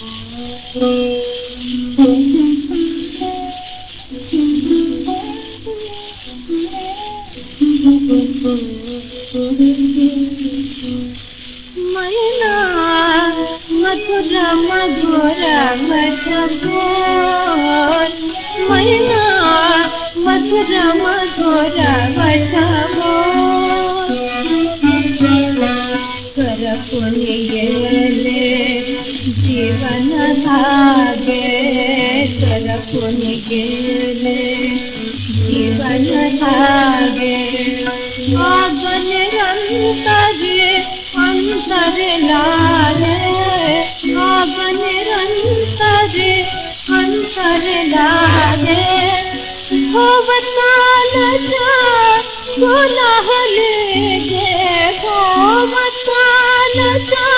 मैना मधुर मधुर मधुर मैना मधुर मधुर मधुर कर पुण्य जीवन धागे करपुनियले जीवन धागे आगन रंतरे अंतर लाले आगन रंतरे अंतर लाले होवताल जा गुलाहले गे होवताल जा।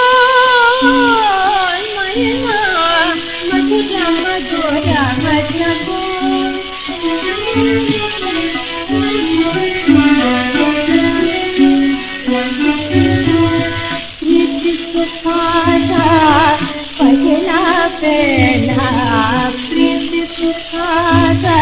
सुखाता पहला पहला प्रीति सुखाता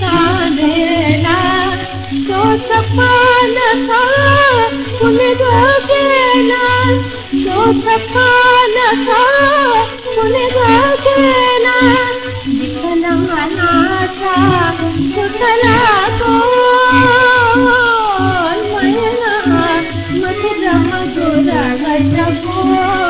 साधना तो सपान था उन्हें दो देना तो सपान था उन्हें दो देना दिखना था उतना को मैना मधुरा मधुरा गजबो